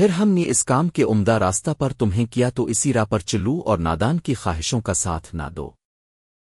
پھر ہم نے اس کام کے عمدہ راستہ پر تمہیں کیا تو اسی راہ پر چلو اور نادان کی خواہشوں کا ساتھ نہ دو۔